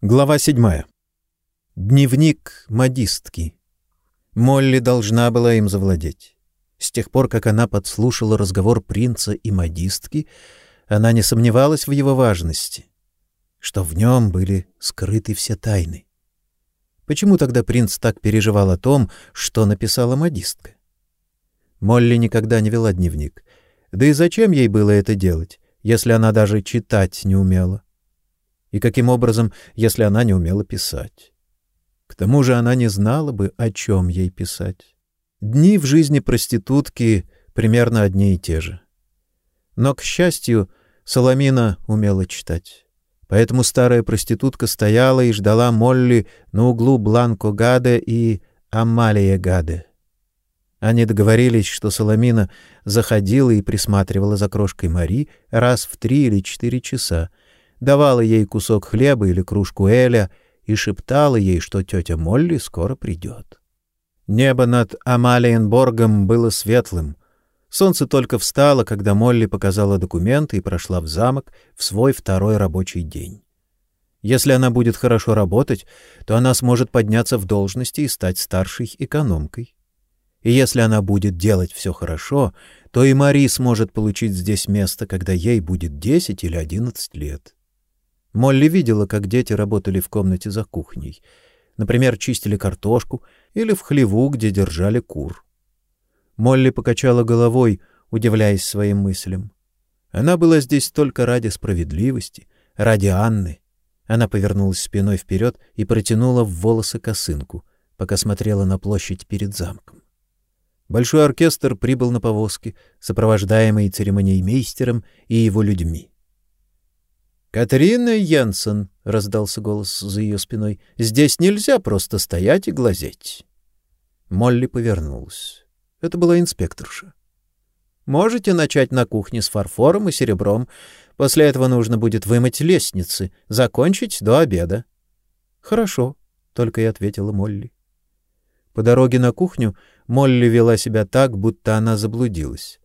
Глава седьмая. Дневник модистки. Молли должна была им завладеть. С тех пор, как она подслушала разговор принца и модистки, она не сомневалась в его важности, что в нем были скрыты все тайны. Почему тогда принц так переживал о том, что написала модистка? Молли никогда не вела дневник. Да и зачем ей было это делать, если она даже читать не умела? И каким образом, если она не умела писать? К тому же она не знала бы, о чем ей писать. Дни в жизни проститутки примерно одни и те же. Но, к счастью, Соломина умела читать. Поэтому старая проститутка стояла и ждала Молли на углу Бланко-Гаде и Амалия-Гаде. Они договорились, что Соломина заходила и присматривала за крошкой Мари раз в три или четыре часа, давала ей кусок хлеба или кружку эля и шептала ей, что тетя Молли скоро придет. Небо над Амалиенборгом было светлым. Солнце только встало, когда Молли показала документы и прошла в замок в свой второй рабочий день. Если она будет хорошо работать, то она сможет подняться в должности и стать старшей экономкой. И если она будет делать все хорошо, то и Мари сможет получить здесь место, когда ей будет 10 или 11 лет. Молли видела, как дети работали в комнате за кухней. Например, чистили картошку или в хлеву, где держали кур. Молли покачала головой, удивляясь своим мыслям. Она была здесь только ради справедливости, ради Анны. Она повернулась спиной вперед и протянула в волосы косынку, пока смотрела на площадь перед замком. Большой оркестр прибыл на повозке, сопровождаемый церемониймейстером и его людьми. «Катрина Янсен», — раздался голос за ее спиной, — «здесь нельзя просто стоять и глазеть». Молли повернулась. Это была инспекторша. «Можете начать на кухне с фарфором и серебром. После этого нужно будет вымыть лестницы, закончить до обеда». «Хорошо», — только и ответила Молли. По дороге на кухню Молли вела себя так, будто она заблудилась.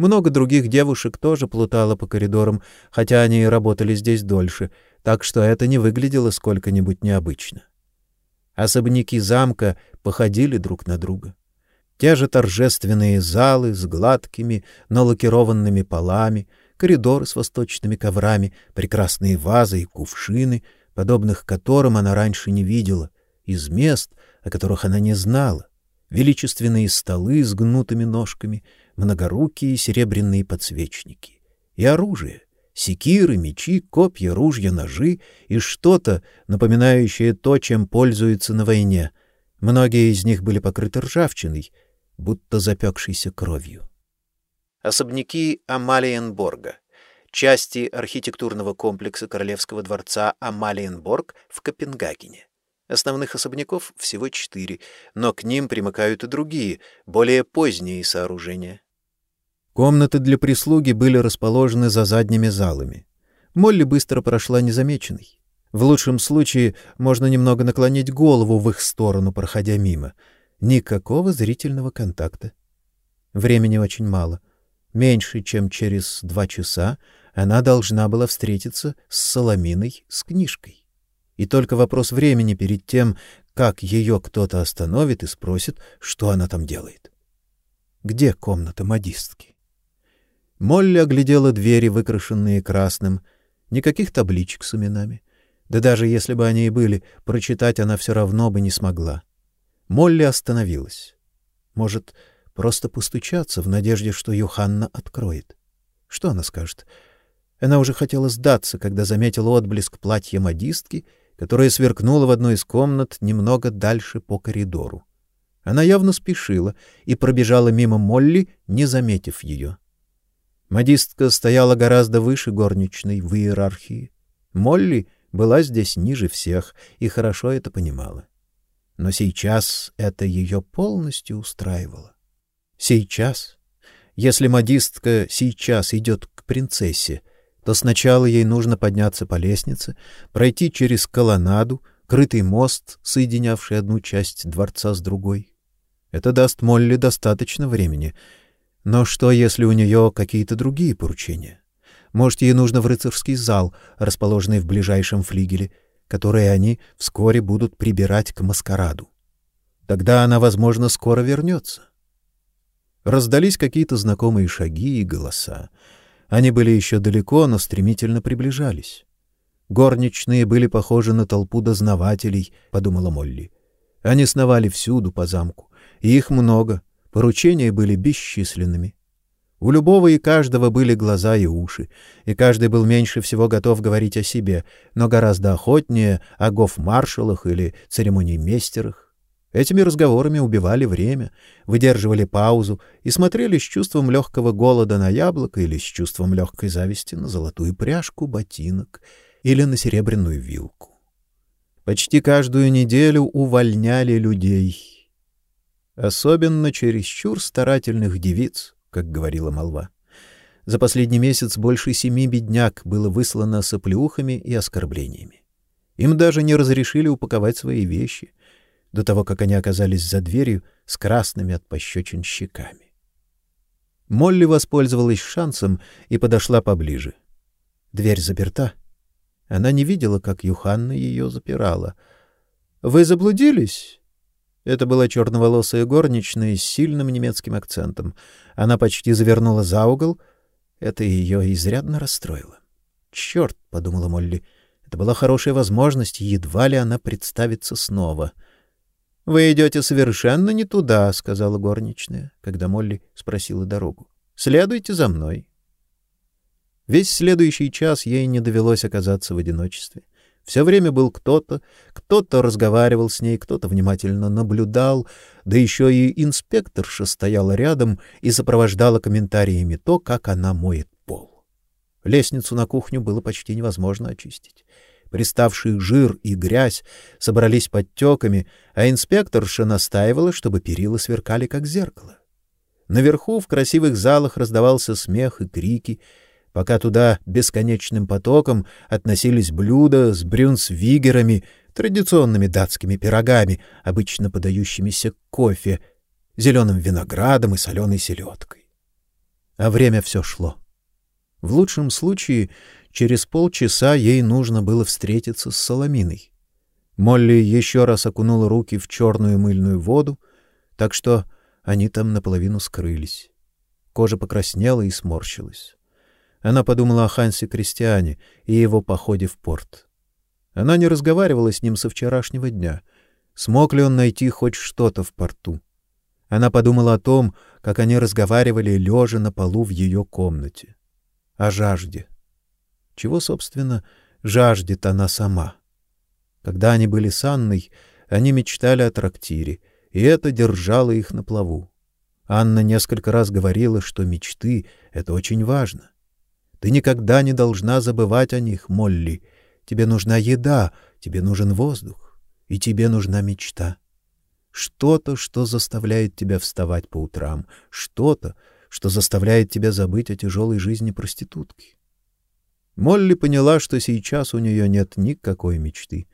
Много других девушек тоже плутало по коридорам, хотя они и работали здесь дольше, так что это не выглядело сколько-нибудь необычно. Особняки замка походили друг на друга. Те же торжественные залы с гладкими, но лакированными полами, коридоры с восточными коврами, прекрасные вазы и кувшины, подобных которым она раньше не видела, из мест, о которых она не знала, величественные столы с гнутыми ножками, многорукие серебряные подсвечники. И оружие — секиры, мечи, копья, ружья, ножи и что-то, напоминающее то, чем пользуются на войне. Многие из них были покрыты ржавчиной, будто запекшейся кровью. Особняки Амалиенборга — части архитектурного комплекса Королевского дворца Амалиенборг в Копенгагене. Основных особняков всего четыре, но к ним примыкают и другие, более поздние сооружения. Комнаты для прислуги были расположены за задними залами. Молли быстро прошла незамеченной. В лучшем случае можно немного наклонить голову в их сторону, проходя мимо. Никакого зрительного контакта. Времени очень мало. Меньше, чем через два часа она должна была встретиться с Соломиной с книжкой. И только вопрос времени перед тем, как ее кто-то остановит и спросит, что она там делает. Где комната модистки? Молли оглядела двери, выкрашенные красным. Никаких табличек с именами. Да даже если бы они и были, прочитать она все равно бы не смогла. Молли остановилась. Может, просто постучаться в надежде, что Юханна откроет. Что она скажет? Она уже хотела сдаться, когда заметила отблеск платья модистки, которое сверкнуло в одной из комнат немного дальше по коридору. Она явно спешила и пробежала мимо Молли, не заметив ее. Модистка стояла гораздо выше горничной в иерархии. Молли была здесь ниже всех и хорошо это понимала. Но сейчас это ее полностью устраивало. Сейчас, если модистка сейчас идет к принцессе, то сначала ей нужно подняться по лестнице, пройти через колоннаду, крытый мост, соединявший одну часть дворца с другой. Это даст Молли достаточно времени — но что, если у нее какие-то другие поручения? Может, ей нужно в рыцарский зал, расположенный в ближайшем флигеле. которые они вскоре будут прибирать к маскараду. Тогда она, возможно, скоро вернется. Раздались какие-то знакомые шаги и голоса. Они были еще далеко, но стремительно приближались. Горничные были похожи на толпу дознавателей, подумала Молли. Они сновали всюду по замку, и их много. Поручения были бесчисленными. У любого и каждого были глаза и уши, и каждый был меньше всего готов говорить о себе, но гораздо охотнее о гофмаршалах или церемониймейстерах. Этими разговорами убивали время, выдерживали паузу и смотрели с чувством легкого голода на яблоко или с чувством легкой зависти на золотую пряжку ботинок или на серебряную вилку. Почти каждую неделю увольняли людей, особенно чересчур старательных девиц, как говорила молва. За последний месяц больше семи бедняк было выслано с оплеухами и оскорблениями. Им даже не разрешили упаковать свои вещи, до того, как они оказались за дверью с красными от пощечин щеками. Молли воспользовалась шансом и подошла поближе. Дверь заперта. Она не видела, как Юханна ее запирала. — Вы заблудились? Это была черноволосая горничная с сильным немецким акцентом. Она почти завернула за угол. Это ее изрядно расстроило. «Черт!» — подумала Молли. Это была хорошая возможность, едва ли она представится снова. Вы идете совершенно не туда, сказала горничная, когда Молли спросила дорогу. Следуйте за мной. Весь следующий час ей не довелось оказаться в одиночестве. Все время был кто-то, кто-то разговаривал с ней, кто-то внимательно наблюдал, да еще и инспекторша стояла рядом и сопровождала комментариями то, как она моет пол. Лестницу на кухню было почти невозможно очистить. Приставший жир и грязь собрались подтеками, а инспекторша настаивала, чтобы перила сверкали как зеркало. Наверху в красивых залах раздавался смех и крики, пока туда бесконечным потоком относились блюда с брюнсвигерами, традиционными датскими пирогами, обычно подающимися к кофе, зеленым виноградом и соленой селедкой. А время все шло. В лучшем случае через полчаса ей нужно было встретиться с Соломиной. Молли еще раз окунула руки в черную мыльную воду, так что они там наполовину скрылись. Кожа покраснела и сморщилась. Она подумала о Хансе Кристиане и его походе в порт. Она не разговаривала с ним со вчерашнего дня. Смог ли он найти хоть что-то в порту? Она подумала о том, как они разговаривали лежа на полу в ее комнате. О жажде. Чего, собственно, жаждет она сама? Когда они были с Анной, они мечтали о трактире, и это держало их на плаву. Анна несколько раз говорила, что мечты — это очень важно. Ты никогда не должна забывать о них, Молли. Тебе нужна еда, тебе нужен воздух, и тебе нужна мечта. Что-то, что заставляет тебя вставать по утрам, что-то, что заставляет тебя забыть о тяжелой жизни проститутки. Молли поняла, что сейчас у нее нет никакой мечты,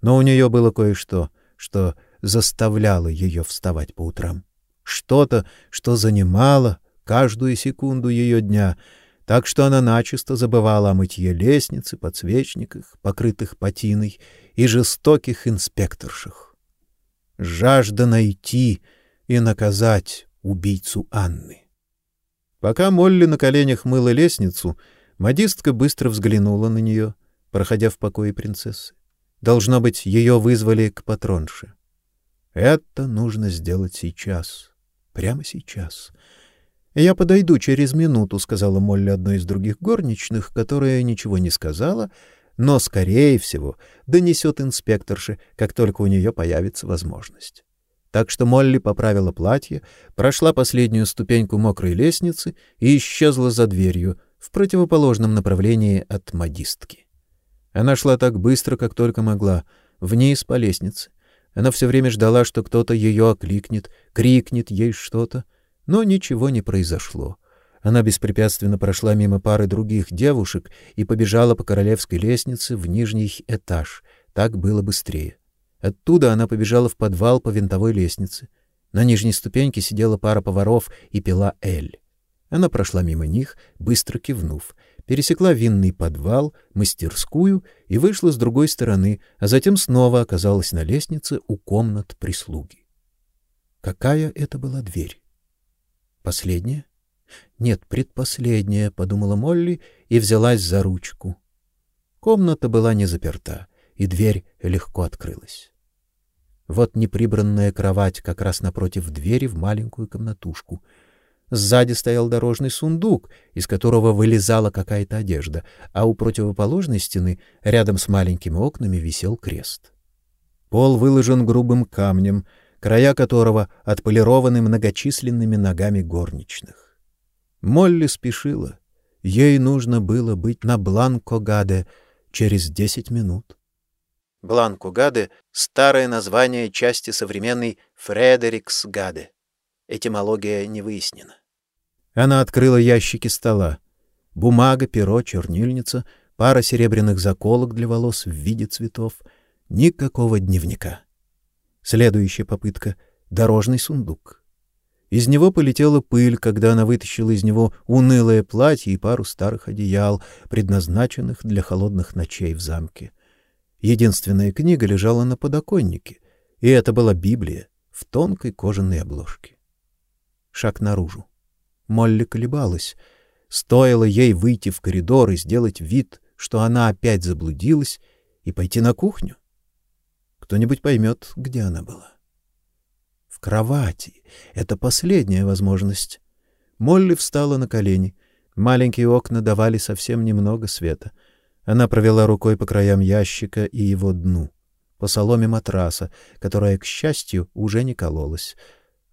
но у нее было кое-что, что заставляло ее вставать по утрам. Что-то, что занимало каждую секунду ее дня — так что она начисто забывала о мытье лестницы, подсвечниках, покрытых патиной, и жестоких инспекторшах. Жажда найти и наказать убийцу Анны. Пока Молли на коленях мыла лестницу, модистка быстро взглянула на нее, проходя в покое принцессы. Должно быть, ее вызвали к патронше. Это нужно сделать сейчас, прямо сейчас. Я подойду через минуту, сказала Молли одной из других горничных, которая ничего не сказала, но скорее всего донесет инспекторше, как только у нее появится возможность. Так что Молли поправила платье, прошла последнюю ступеньку мокрой лестницы и исчезла за дверью в противоположном направлении от модистки. Она шла так быстро, как только могла, вниз по лестнице. Она все время ждала, что кто-то ее окликнет, крикнет ей что-то. Но ничего не произошло. Она беспрепятственно прошла мимо пары других девушек и побежала по королевской лестнице в нижний этаж. Так было быстрее. Оттуда она побежала в подвал по винтовой лестнице. На нижней ступеньке сидела пара поваров и пила эль. Она прошла мимо них, быстро кивнув, пересекла винный подвал, мастерскую и вышла с другой стороны, а затем снова оказалась на лестнице у комнат прислуги. Какая это была дверь? Последняя? Нет, предпоследняя, подумала Молли и взялась за ручку. Комната была не заперта, и дверь легко открылась. Вот неприбранная кровать как раз напротив двери в маленькую комнатушку — Сзади стоял дорожный сундук, из которого вылезала какая-то одежда, а у противоположной стены, рядом с маленькими окнами, висел крест. Пол выложен грубым камнем, края которого отполированы многочисленными ногами горничных. Молли спешила. Ей нужно было быть на Бланко-Гаде через десять минут. Бланко-Гаде — старое название части современной Фредерикс-Гаде. Этимология не выяснена. Она открыла ящики стола. Бумага, перо, чернильница, пара серебряных заколок для волос в виде цветов. Никакого дневника. Следующая попытка — дорожный сундук. Из него полетела пыль, когда она вытащила из него унылое платье и пару старых одеял, предназначенных для холодных ночей в замке. Единственная книга лежала на подоконнике, и это была Библия в тонкой кожаной обложке шаг наружу. Молли колебалась. Стоило ей выйти в коридор и сделать вид, что она опять заблудилась, и пойти на кухню. Кто-нибудь поймет, где она была. В кровати. Это последняя возможность. Молли встала на колени. Маленькие окна давали совсем немного света. Она провела рукой по краям ящика и его дну, по соломе матраса, которая, к счастью, уже не кололась.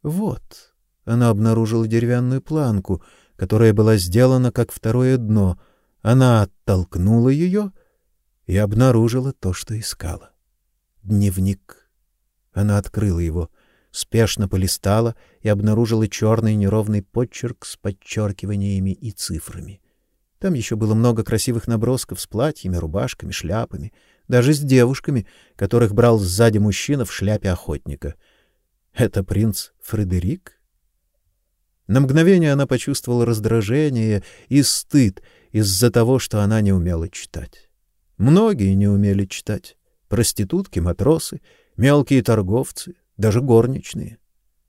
Вот, она обнаружила деревянную планку, которая была сделана как второе дно. Она оттолкнула ее и обнаружила то, что искала. Дневник. Она открыла его, спешно полистала и обнаружила черный неровный подчерк с подчеркиваниями и цифрами. Там еще было много красивых набросков с платьями, рубашками, шляпами, даже с девушками, которых брал сзади мужчина в шляпе охотника. Это принц Фредерик? На мгновение она почувствовала раздражение и стыд из-за того, что она не умела читать. Многие не умели читать: проститутки, матросы, мелкие торговцы, даже горничные.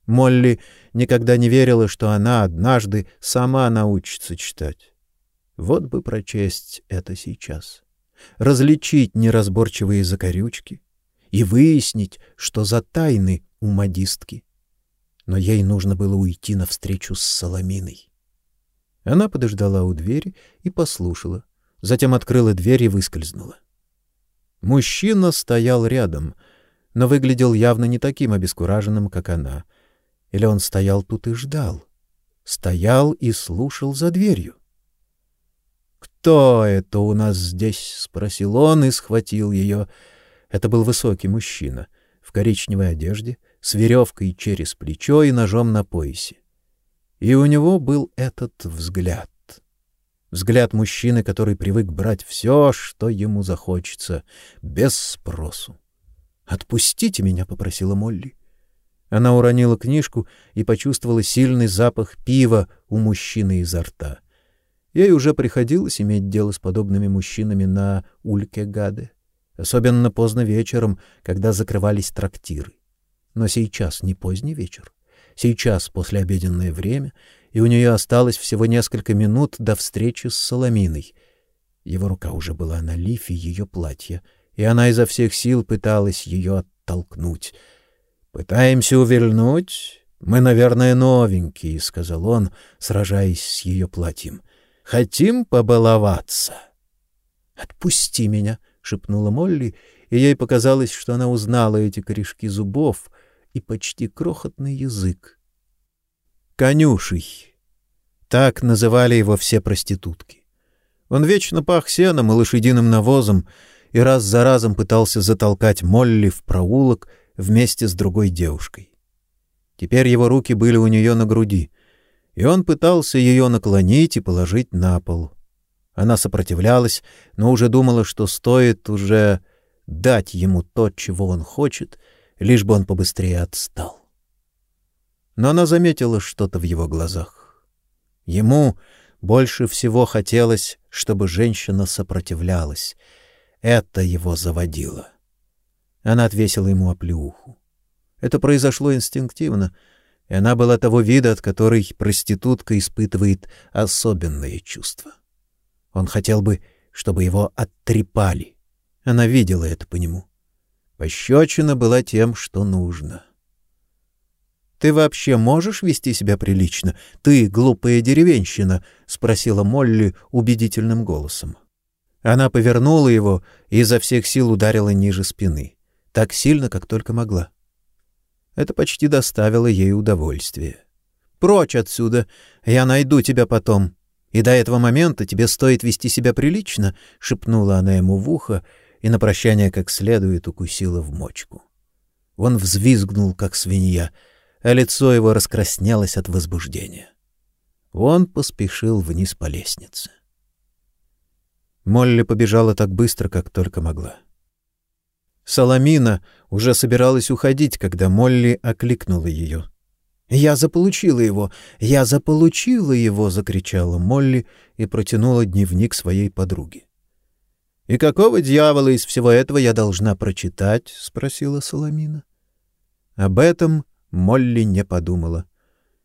Молли никогда не верила, что она однажды сама научится читать. Вот бы прочесть это сейчас. Различить неразборчивые закорючки и выяснить, что за тайны у модистки но ей нужно было уйти навстречу с Соломиной. Она подождала у двери и послушала, затем открыла дверь и выскользнула. Мужчина стоял рядом, но выглядел явно не таким обескураженным, как она. Или он стоял тут и ждал, стоял и слушал за дверью. Кто это у нас здесь? спросил он и схватил ее. Это был высокий мужчина в коричневой одежде, с веревкой через плечо и ножом на поясе. И у него был этот взгляд. Взгляд мужчины, который привык брать все, что ему захочется, без спросу. "Отпустите меня", попросила Молли. Она уронила книжку и почувствовала сильный запах пива у мужчины изо рта. Ей уже приходилось иметь дело с подобными мужчинами на Ульке-Гаде, особенно поздно вечером, когда закрывались трактиры. Но сейчас не поздний вечер. Сейчас послеобеденное время, и у нее осталось всего несколько минут до встречи с Соломиной. Его рука уже была на лифе ее платья, и она изо всех сил пыталась ее оттолкнуть. Пытаемся увильнуть. Мы, наверное, новенькие, сказал он, сражаясь с ее платьем. Хотим побаловаться. Отпусти меня, шепнула Молли, и ей показалось, что она узнала эти корешки зубов, и почти крохотный язык. Конюший. Так называли его все проститутки. Он вечно пах сеном и лошадиным навозом и раз за разом пытался затолкать Молли в проулок вместе с другой девушкой. Теперь его руки были у нее на груди, и он пытался ее наклонить и положить на пол. Она сопротивлялась, но уже думала, что стоит уже дать ему то, чего он хочет, лишь бы он побыстрее отстал. Но она заметила что-то в его глазах. Ему больше всего хотелось, чтобы женщина сопротивлялась. Это его заводило. Она отвесила ему оплеуху. Это произошло инстинктивно, и она была того вида, от которой проститутка испытывает особенные чувства. Он хотел бы, чтобы его оттрепали. Она видела это по нему. Пощечина была тем, что нужно. Ты вообще можешь вести себя прилично? Ты глупая деревенщина, спросила Молли убедительным голосом. Она повернула его и изо всех сил ударила ниже спины, так сильно, как только могла. Это почти доставило ей удовольствие. Прочь отсюда, я найду тебя потом. И до этого момента тебе стоит вести себя прилично, шепнула она ему в ухо и на прощание как следует укусила в мочку. Он взвизгнул как свинья а лицо его раскраснелось от возбуждения. Он поспешил вниз по лестнице. Молли побежала так быстро, как только могла. Соломина уже собиралась уходить, когда Молли окликнула ее. «Я заполучила его! Я заполучила его!» — закричала Молли и протянула дневник своей подруге. «И какого дьявола из всего этого я должна прочитать?» — спросила Соломина. Об этом Молли не подумала.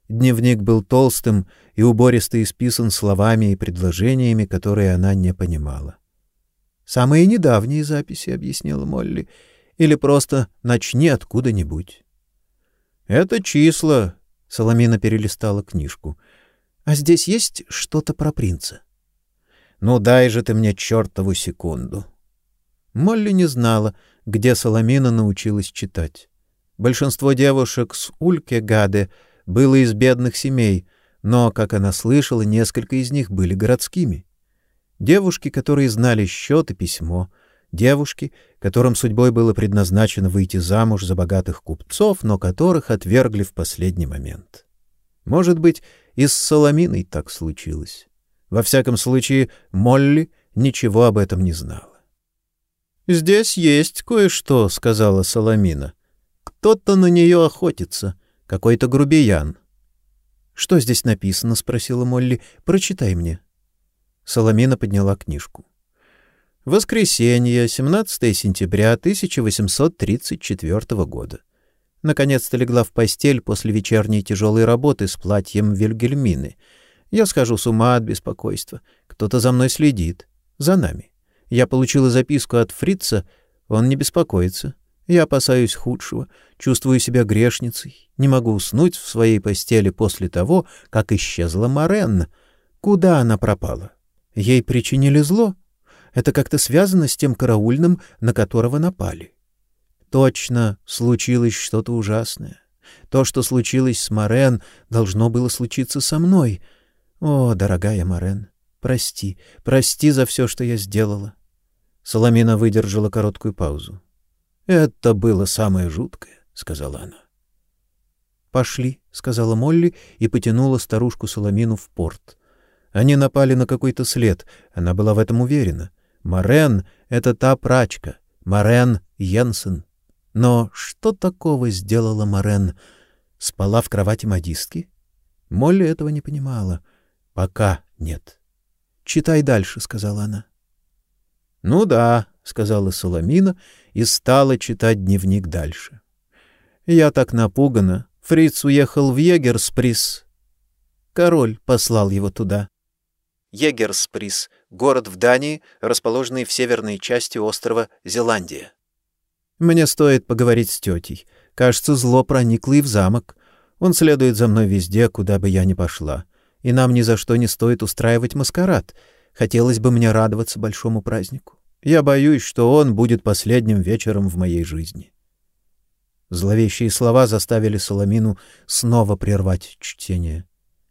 Дневник был толстым и убористо исписан словами и предложениями, которые она не понимала. «Самые недавние записи», — объяснила Молли, — «или просто начни откуда-нибудь». «Это числа», — Соломина перелистала книжку. «А здесь есть что-то про принца?» «Ну дай же ты мне чертову секунду». Молли не знала, где Соломина научилась читать. Большинство девушек с Улькегаде было из бедных семей, но, как она слышала, несколько из них были городскими. Девушки, которые знали счет и письмо, девушки, которым судьбой было предназначено выйти замуж за богатых купцов, но которых отвергли в последний момент. Может быть, и с Соломиной так случилось. Во всяком случае, Молли ничего об этом не знала. «Здесь есть кое-что», — сказала Соломина. Кто-то на нее охотится, какой-то грубиян. Что здесь написано, спросила Молли. Прочитай мне. Соломина подняла книжку. Воскресенье, 17 сентября 1834 года. Наконец-то легла в постель после вечерней тяжелой работы с платьем Вильгельмины. Я схожу с ума от беспокойства. Кто-то за мной следит. За нами. Я получила записку от Фрица. Он не беспокоится. Я опасаюсь худшего, чувствую себя грешницей, не могу уснуть в своей постели после того, как исчезла Морен. Куда она пропала? Ей причинили зло? Это как-то связано с тем караульным, на которого напали. Точно, случилось что-то ужасное. То, что случилось с Морен, должно было случиться со мной. О, дорогая Морен, прости, прости за все, что я сделала. Соломина выдержала короткую паузу. Это было самое жуткое, сказала она. Пошли, сказала Молли и потянула старушку Соломину в порт. Они напали на какой-то след, она была в этом уверена. Марен это та прачка, Марен Йенсен. Но что такого сделала Марен? Спала в кровати модистки? Молли этого не понимала. Пока нет. Читай дальше, сказала она. Ну да, сказала Соломина и стала читать дневник дальше. Я так напугана. Фриц уехал в Егерсприс. Король послал его туда. Егерсприс — город в Дании, расположенный в северной части острова Зеландия. Мне стоит поговорить с тетей. Кажется, зло проникло и в замок. Он следует за мной везде, куда бы я ни пошла. И нам ни за что не стоит устраивать маскарад. Хотелось бы мне радоваться большому празднику. Я боюсь, что он будет последним вечером в моей жизни. Зловещие слова заставили Соломину снова прервать чтение.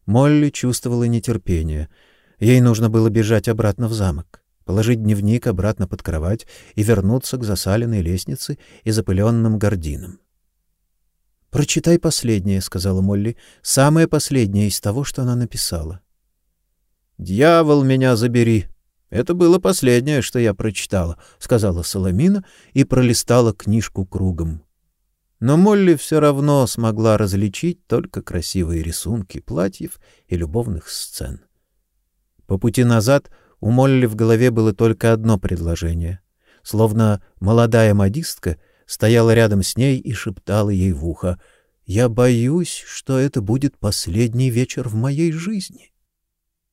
Молли чувствовала нетерпение. Ей нужно было бежать обратно в замок, положить дневник обратно под кровать и вернуться к засаленной лестнице и запыленным гардинам. «Прочитай последнее», — сказала Молли, — «самое последнее из того, что она написала». «Дьявол, меня забери!» Это было последнее, что я прочитала, сказала Соломина и пролистала книжку кругом. Но Молли все равно смогла различить только красивые рисунки платьев и любовных сцен. По пути назад У Молли в голове было только одно предложение. Словно молодая модистка стояла рядом с ней и шептала ей в ухо «Я боюсь, что это будет последний вечер в моей жизни».